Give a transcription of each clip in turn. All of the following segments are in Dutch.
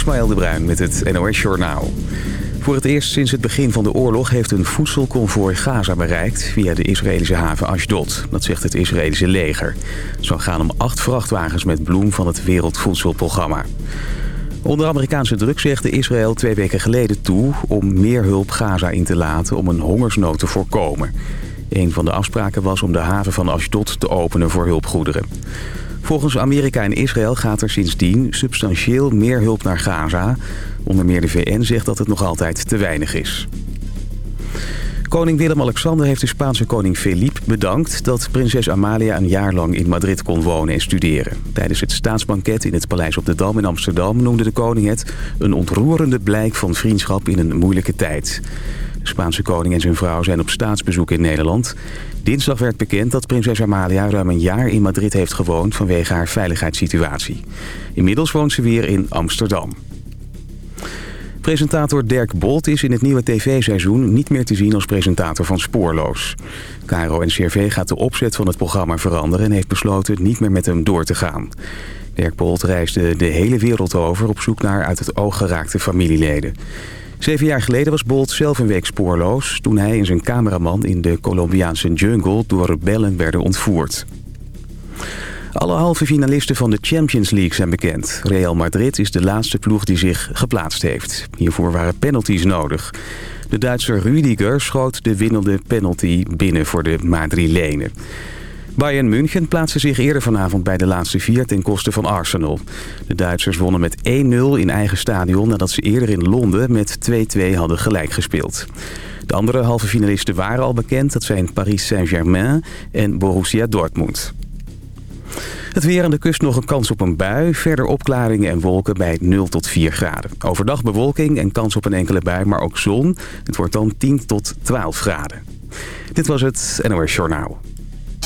Ismaël de Bruin met het NOS Journaal. Voor het eerst sinds het begin van de oorlog heeft een voedselconvooi Gaza bereikt... via de Israëlische haven Ashdod. Dat zegt het Israëlische leger. Het zou gaan om acht vrachtwagens met bloem van het Wereldvoedselprogramma. Onder Amerikaanse druk zegde Israël twee weken geleden toe... om meer hulp Gaza in te laten om een hongersnood te voorkomen. Een van de afspraken was om de haven van Ashdod te openen voor hulpgoederen. Volgens Amerika en Israël gaat er sindsdien substantieel meer hulp naar Gaza. Onder meer de VN zegt dat het nog altijd te weinig is. Koning Willem-Alexander heeft de Spaanse koning Felipe bedankt... dat prinses Amalia een jaar lang in Madrid kon wonen en studeren. Tijdens het staatsbanket in het Paleis op de Dam in Amsterdam... noemde de koning het een ontroerende blijk van vriendschap in een moeilijke tijd. De Spaanse koning en zijn vrouw zijn op staatsbezoek in Nederland. Dinsdag werd bekend dat prinses Amalia ruim een jaar in Madrid heeft gewoond vanwege haar veiligheidssituatie. Inmiddels woont ze weer in Amsterdam. Presentator Dirk Bolt is in het nieuwe tv-seizoen niet meer te zien als presentator van Spoorloos. Caro CRV gaat de opzet van het programma veranderen en heeft besloten niet meer met hem door te gaan. Dirk Bolt reisde de hele wereld over op zoek naar uit het oog geraakte familieleden. Zeven jaar geleden was Bolt zelf een week spoorloos... toen hij en zijn cameraman in de Colombiaanse jungle door rebellen werden ontvoerd. Alle halve finalisten van de Champions League zijn bekend. Real Madrid is de laatste ploeg die zich geplaatst heeft. Hiervoor waren penalties nodig. De Duitser Rüdiger schoot de winnende penalty binnen voor de Madrilenen. Bayern München plaatste zich eerder vanavond bij de laatste vier ten koste van Arsenal. De Duitsers wonnen met 1-0 in eigen stadion nadat ze eerder in Londen met 2-2 hadden gelijk gespeeld. De andere halve finalisten waren al bekend. Dat zijn Paris Saint-Germain en Borussia Dortmund. Het weer aan de kust nog een kans op een bui. Verder opklaringen en wolken bij 0 tot 4 graden. Overdag bewolking en kans op een enkele bui, maar ook zon. Het wordt dan 10 tot 12 graden. Dit was het NOS Journaal.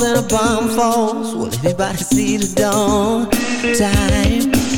and a bomb falls. Will everybody see the dawn? Time.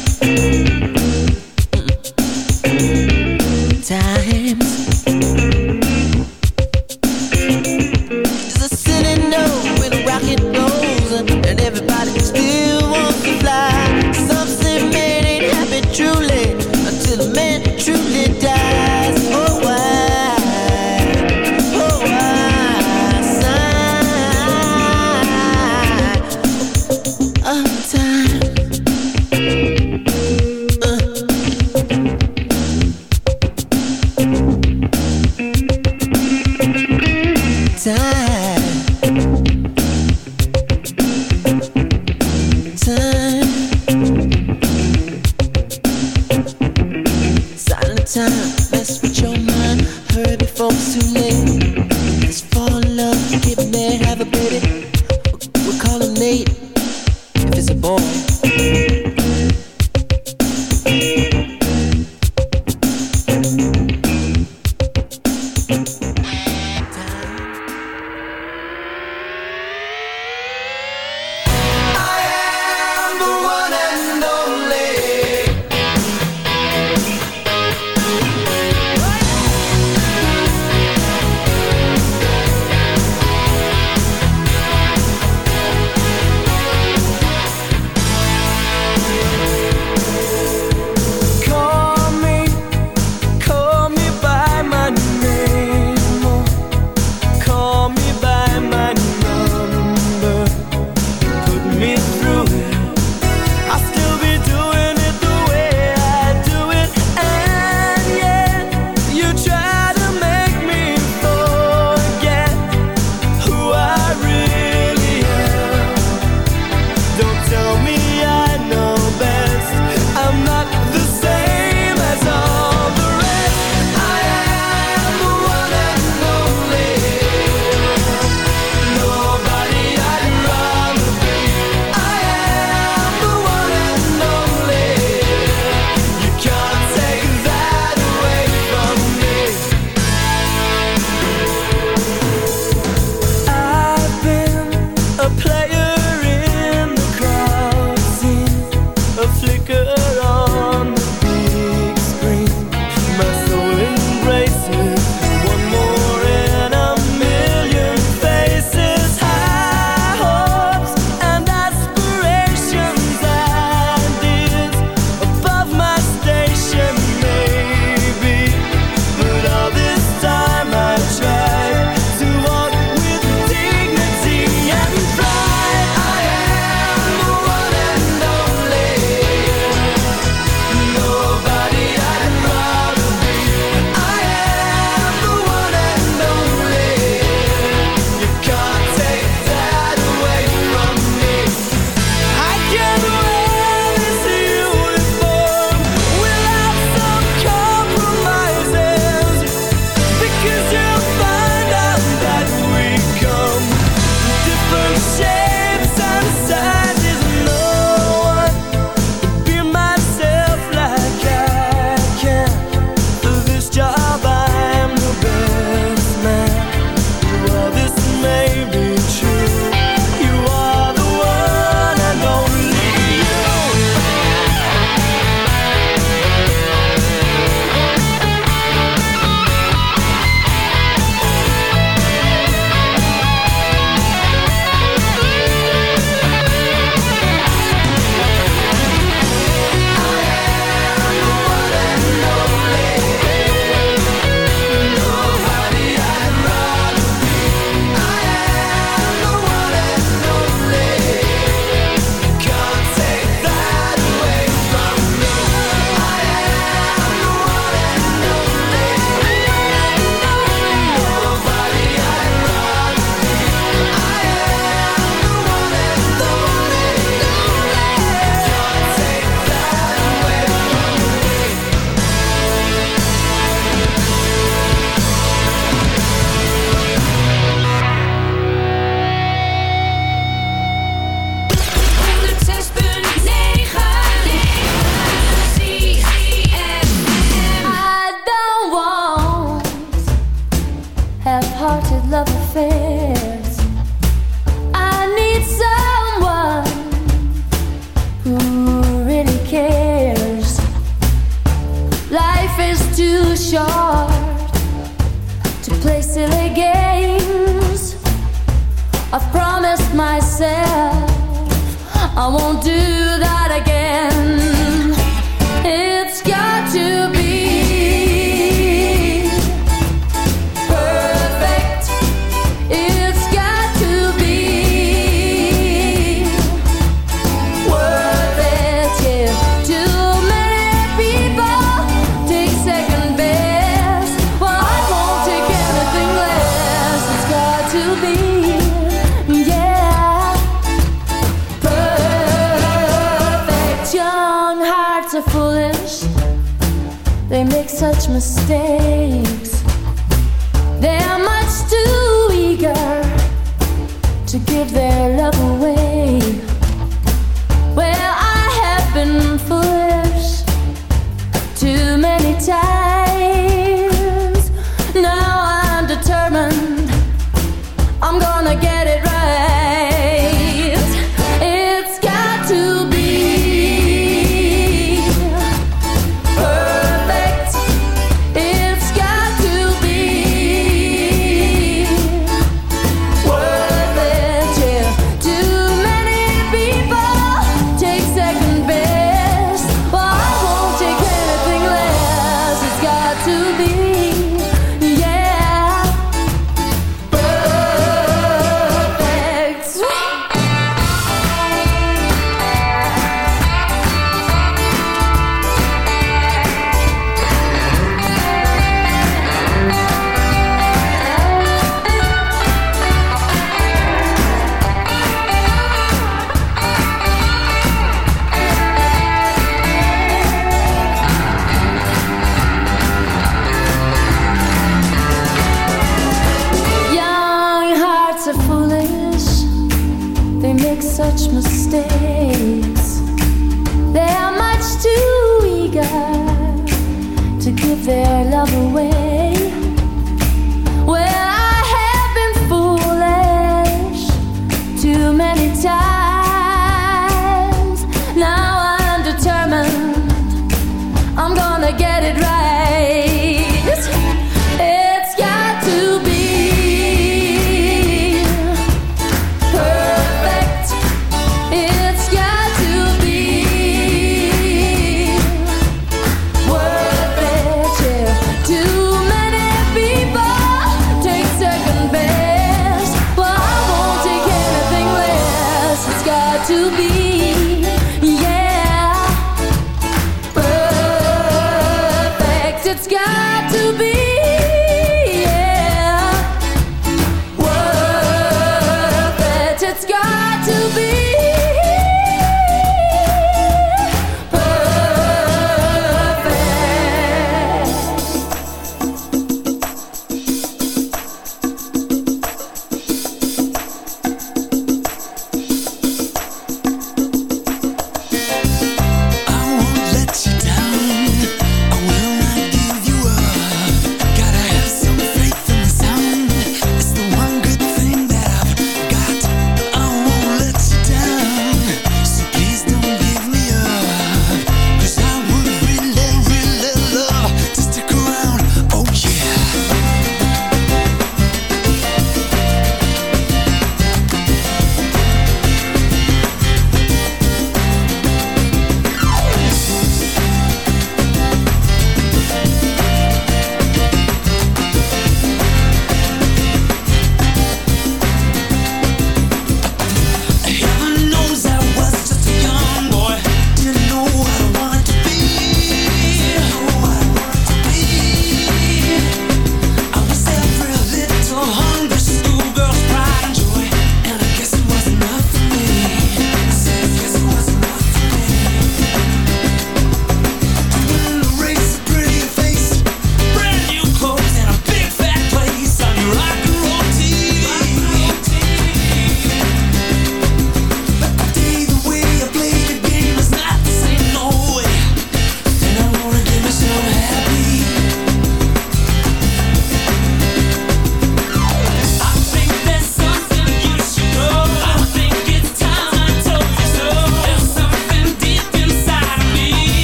too late. Let's fall in love, get married, have a baby.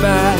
goodbye.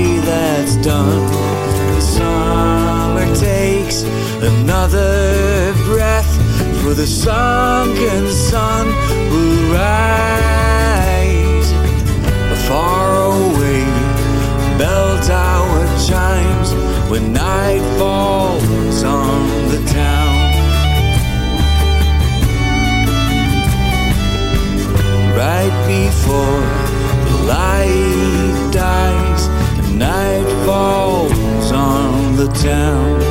that's done. The summer takes another breath, for the sunken sun will rise far away. Bell tower chimes when night falls on the town. Right before the light dies night falls on the town.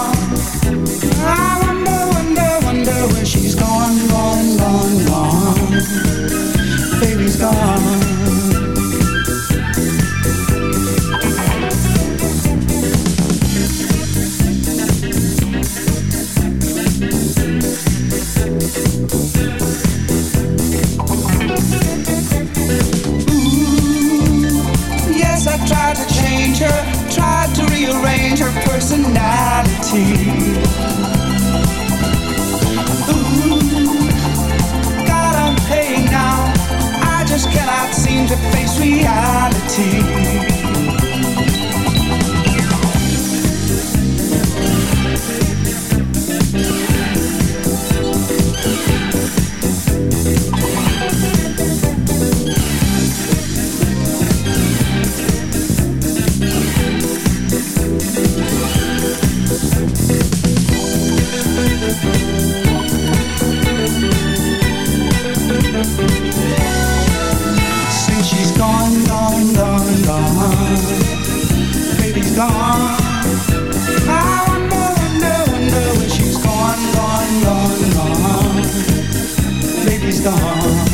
see. Gone.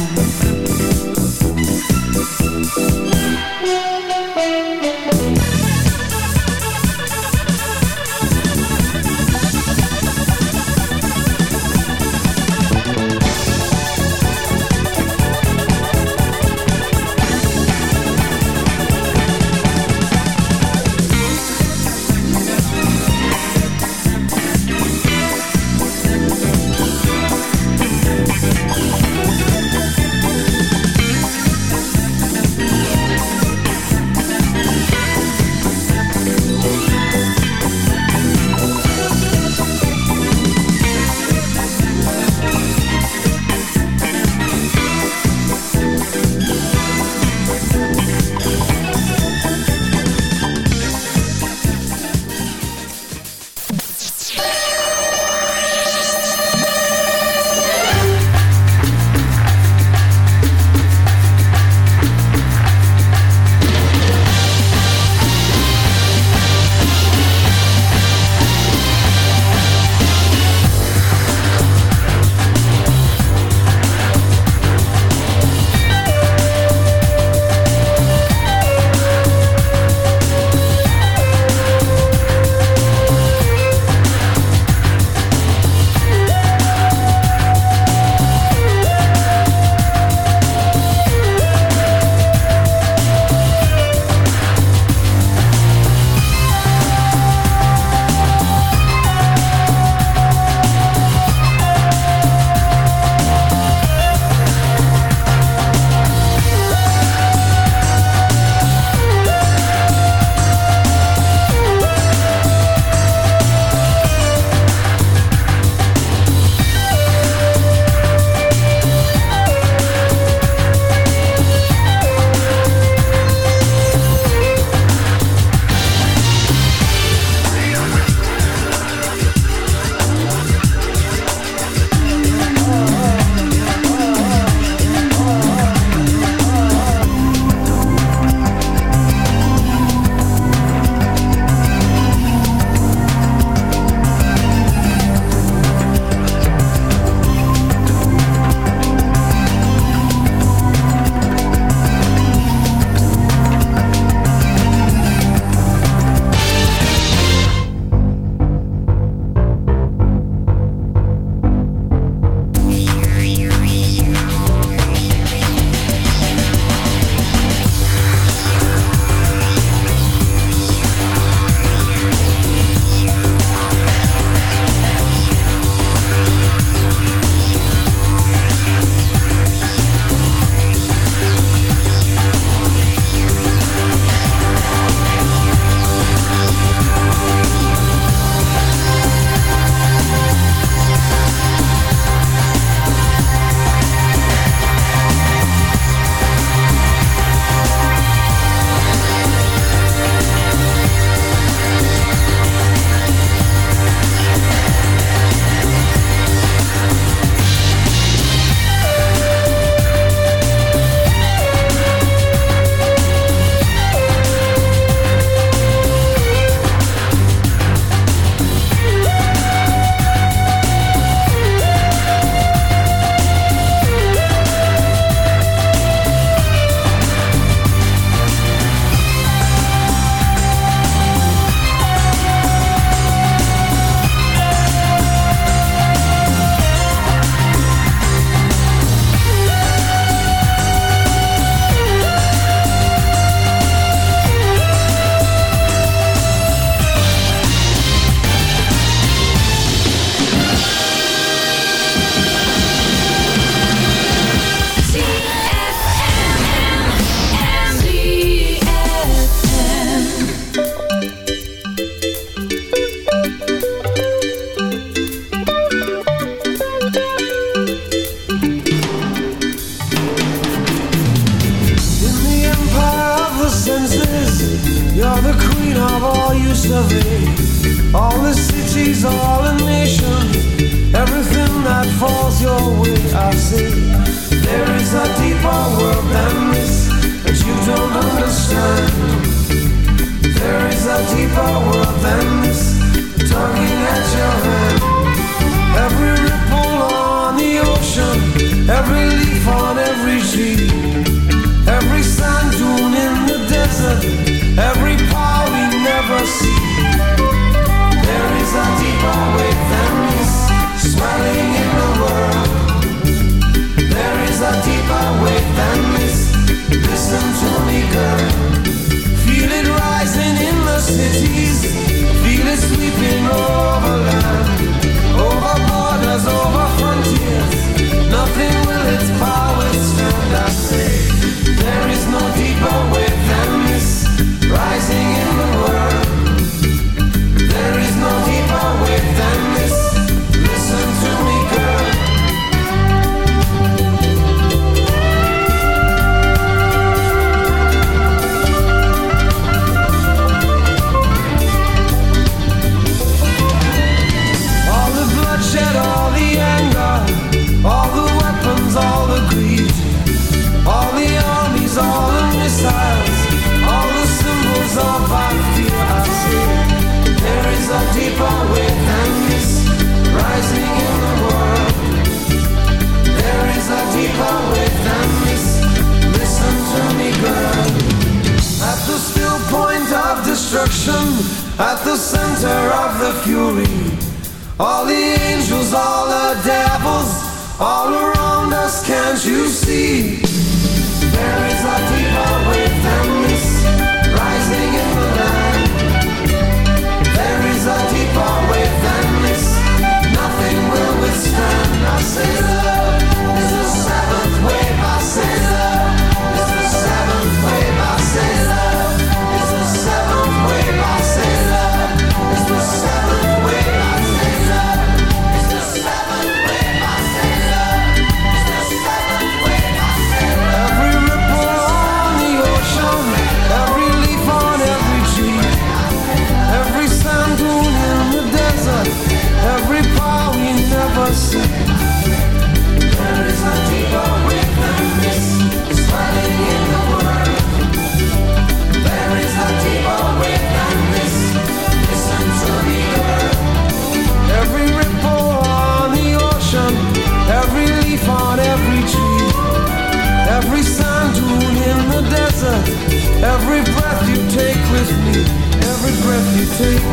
Every breath you take with me, every breath you take,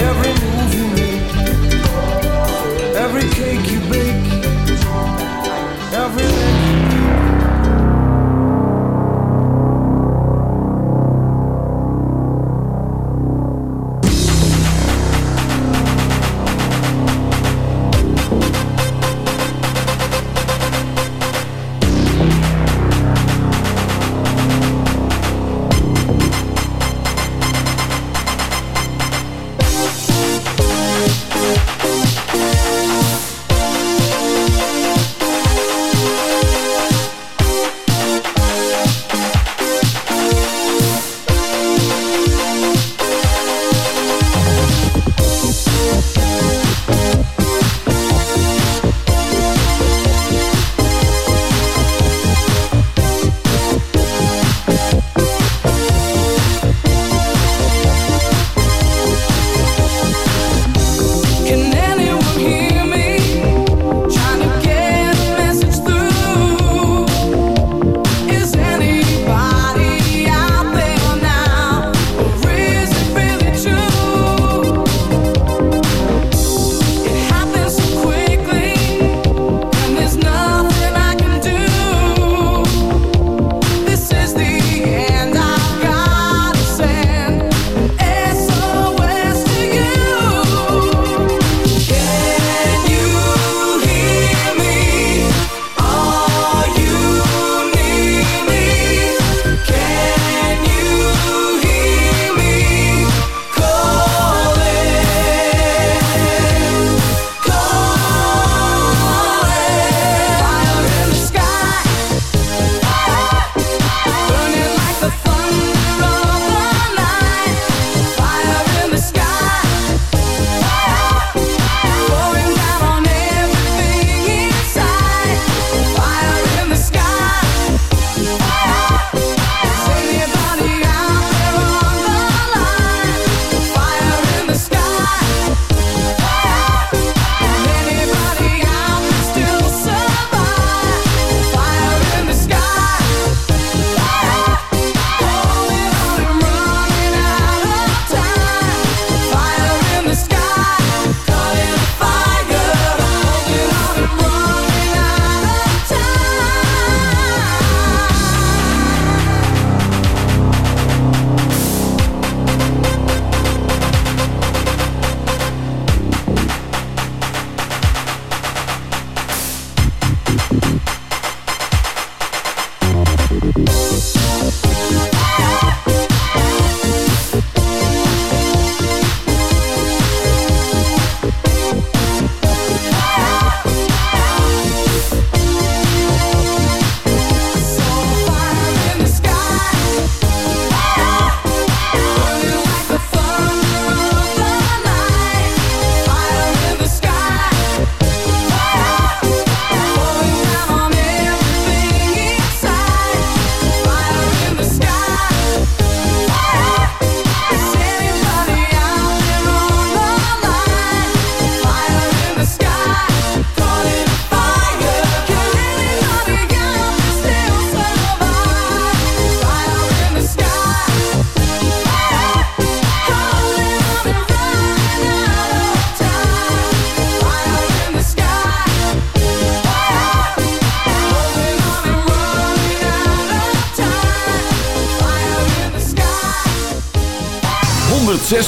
every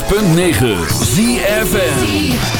106.9 ZFN